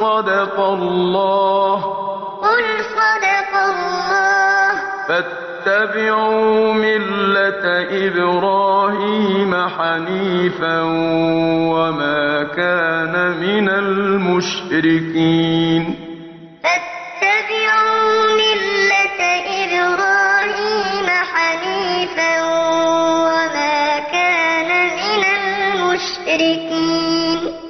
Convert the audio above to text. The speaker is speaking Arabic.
صدق الله. قل صدق الله. فاتبعوا ملة إبراهيم حنيفا وما كان من المشركين. فاتبعوا ملة إبراهيم حنيفا وما كان من المشركين.